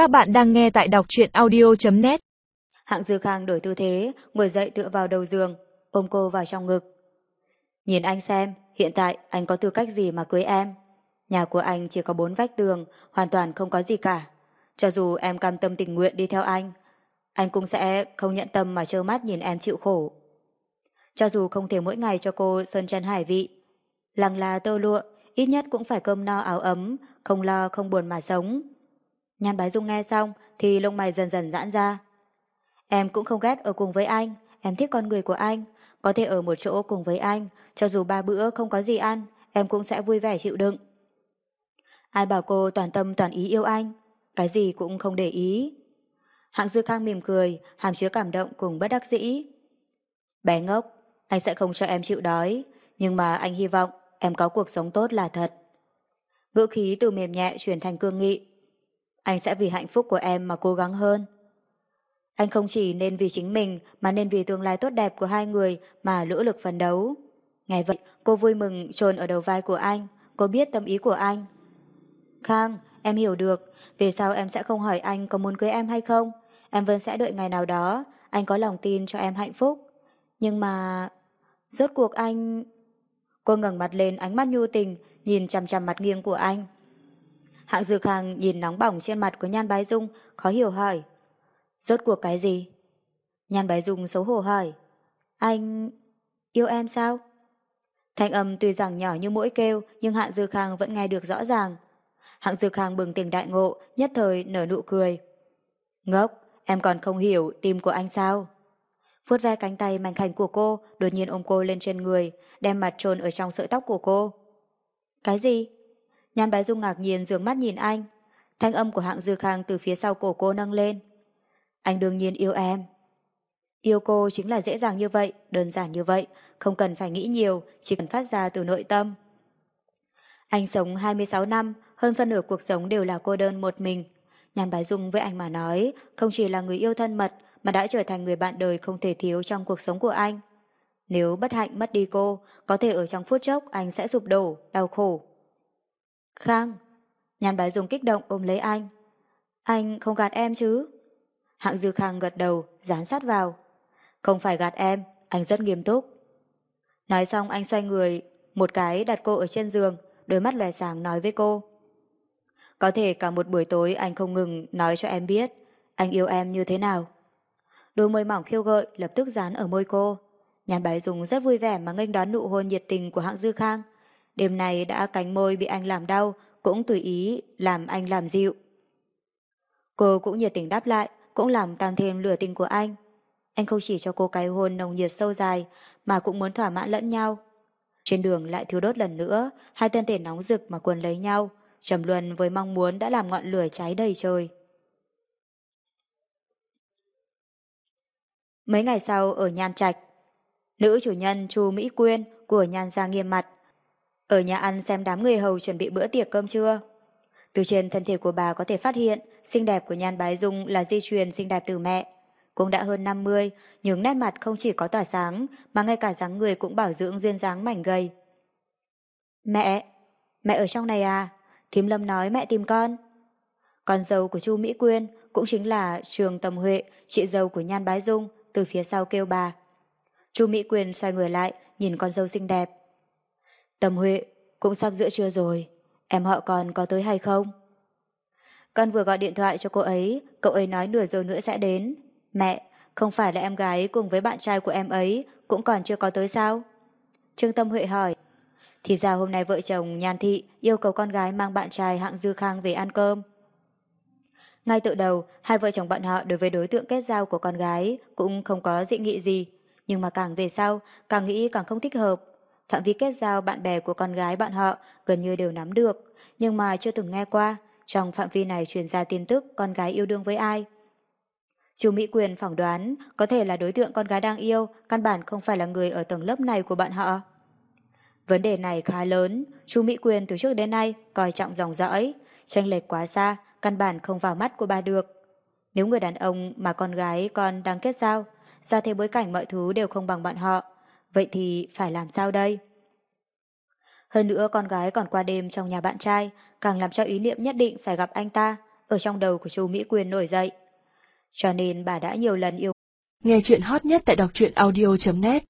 Các bạn đang nghe tại đọc truyện audio.net Hạng Dư Khang đổi tư thế, ngồi dậy tựa vào đầu giường, ôm cô vào trong ngực. Nhìn anh xem, hiện tại anh có tư cách gì mà cưới em? Nhà của anh chỉ có bốn vách tường, hoàn toàn không có gì cả. Cho dù em cam tâm tình nguyện đi theo anh, anh cũng sẽ không nhận tâm mà trơ mắt nhìn em chịu khổ. Cho dù không thể mỗi ngày cho cô sơn chân hải vị, lăng là tơ lụa, ít nhất cũng phải cơm no áo ấm, không lo không buồn mà sống. Nhan Bái Dung nghe xong thì lông mày dần dần giãn ra. Em cũng không ghét ở cùng với anh, em thích con người của anh, có thể ở một chỗ cùng với anh, cho dù ba bữa không có gì ăn, em cũng sẽ vui vẻ chịu đựng. Ai bảo cô toàn tâm toàn ý yêu anh, cái gì cũng không để ý. Hạng Dư Khang mỉm cười, hàm chứa cảm động cùng bất đắc dĩ. Bé ngốc, anh sẽ không cho em chịu đói, nhưng mà anh hy vọng em có cuộc sống tốt là thật. Ngữ khí từ mềm nhẹ chuyển thành cương nghị. Anh sẽ vì hạnh phúc của em mà cố gắng hơn. Anh không chỉ nên vì chính mình mà nên vì tương lai tốt đẹp của hai người mà nỗ lực phấn đấu. Ngày vậy, cô vui mừng trồn ở đầu vai của anh, cô biết tâm ý của anh. Khang, em hiểu được, về sau em sẽ không hỏi anh có muốn cưới em hay không? Em vẫn sẽ đợi ngày nào đó, anh có lòng tin cho em hạnh phúc. Nhưng mà... Rốt cuộc anh... Cô ngẩng mặt lên ánh mắt nhu tình, nhìn chằm chằm mặt nghiêng của anh. Hạng Dược Hàng nhìn nóng bỏng trên mặt của Nhan Bái Dung, khó hiểu hỏi. Rốt cuộc cái gì? Nhan Bái Dung xấu hổ hỏi. Anh... yêu em sao? Thanh âm tuy rằng nhỏ như mũi kêu, nhưng Hạng Dược Hàng vẫn nghe được rõ ràng. Hạng Dược Hàng bừng tỉnh đại ngộ, nhất thời nở nụ cười. Ngốc, em còn không hiểu tim của anh sao? vuốt ve cánh tay mảnh khảnh của cô, đột nhiên ôm cô lên trên người, đem mặt trôn ở trong sợi tóc của cô. Cái gì? Nhan Bái Dung ngạc nhiên dường mắt nhìn anh. Thanh âm của hạng dư khang từ phía sau cổ cô nâng lên. Anh đương nhiên yêu em. Yêu cô chính là dễ dàng như vậy, đơn giản như vậy, không cần phải nghĩ nhiều, chỉ cần phát ra từ nội tâm. Anh sống 26 năm, hơn phân nửa cuộc sống đều là cô đơn một mình. Nhan Bái Dung với anh mà nói, không chỉ là người yêu thân mật, mà đã trở thành người bạn đời không thể thiếu trong cuộc sống của anh. Nếu bất hạnh mất đi cô, có thể ở trong phút chốc anh sẽ sụp đổ, đau khổ. Khang, nhàn bái dùng kích động ôm lấy anh. Anh không gạt em chứ? Hạng Dư Khang gật đầu, dán sát vào. Không phải gạt em, anh rất nghiêm túc. Nói xong anh xoay người, một cái đặt cô ở trên giường, đôi mắt lòe sáng nói với cô. Có thể cả một buổi tối anh không ngừng nói cho em biết anh yêu em như thế nào. Đôi môi mỏng khiêu gợi lập tức dán ở môi cô. Nhàn bái dùng rất vui vẻ mà nghênh đón nụ hôn nhiệt tình của hạng Dư Khang. Đêm nay đã cánh môi bị anh làm đau, cũng tùy ý làm anh làm dịu. Cô cũng nhiệt tình đáp lại, cũng làm tăng thêm lửa tình của anh. Anh không chỉ cho cô cái hôn nồng nhiệt sâu dài, mà cũng muốn thỏa mãn lẫn nhau. Trên đường lại thiếu đốt lần nữa, hai tên thể nóng rực mà quần lấy nhau, trầm luân với mong muốn đã làm ngọn lửa cháy đầy trời. Mấy ngày sau ở Nhan Trạch, nữ chủ nhân Chu Mỹ Quyên của Nhan Gia nghiêm mặt. Ở nhà ăn xem đám người hầu chuẩn bị bữa tiệc cơm trưa. Từ trên thân thể của bà có thể phát hiện xinh đẹp của Nhan Bái Dung là di truyền xinh đẹp từ mẹ. Cũng đã hơn 50, nhưng nét mặt không chỉ có tỏa sáng mà ngay cả dáng người cũng bảo dưỡng duyên dáng mảnh gầy. Mẹ, mẹ ở trong này à? Thím Lâm nói mẹ tìm con. Con dâu của Chu Mỹ Quyên cũng chính là Trường Tầm Huệ, chị dâu của Nhan Bái Dung, từ phía sau kêu bà. Chu Mỹ quyên xoay người lại, nhìn con dâu xinh đẹp. Tầm Huệ, cũng sắp giữa trưa rồi, em họ còn có tới hay không? Con vừa gọi điện thoại cho cô ấy, cậu ấy nói nửa giờ nữa sẽ đến. Mẹ, không phải là em gái cùng với bạn trai của em ấy cũng còn chưa có tới sao? Trương Tâm Huệ hỏi. Thì ra hôm nay vợ chồng Nhàn Thị yêu cầu con gái mang bạn trai hạng Dư Khang về ăn cơm. Ngay từ đầu, hai vợ chồng bọn họ đối với đối tượng kết giao của con gái cũng không có dị nghị gì. Nhưng mà càng về sau, càng nghĩ càng không thích hợp. Phạm vi kết giao bạn bè của con gái bạn họ gần như đều nắm được, nhưng mà chưa từng nghe qua. Trong phạm vi này truyền ra tin tức con gái yêu đương với ai. Chú Mỹ Quyền phỏng đoán có thể là đối tượng con gái đang yêu, căn bản không phải là người ở tầng lớp này của bạn họ. Vấn đề này khá lớn, chú Mỹ Quyền từ trước đến nay coi trọng dòng dõi, tranh lệch quá xa, căn bản không vào mắt của bà được. Nếu người đàn ông mà con gái con đang kết giao, ra thế bối cảnh mọi thứ đều không bằng bạn họ, vậy thì phải làm sao đây? Hơn nữa con gái còn qua đêm trong nhà bạn trai, càng làm cho ý niệm nhất định phải gặp anh ta, ở trong đầu của chú Mỹ Quyền nổi dậy. Cho nên bà đã nhiều lần yêu. Nghe chuyện hot nhất tại đọc truyện audio.net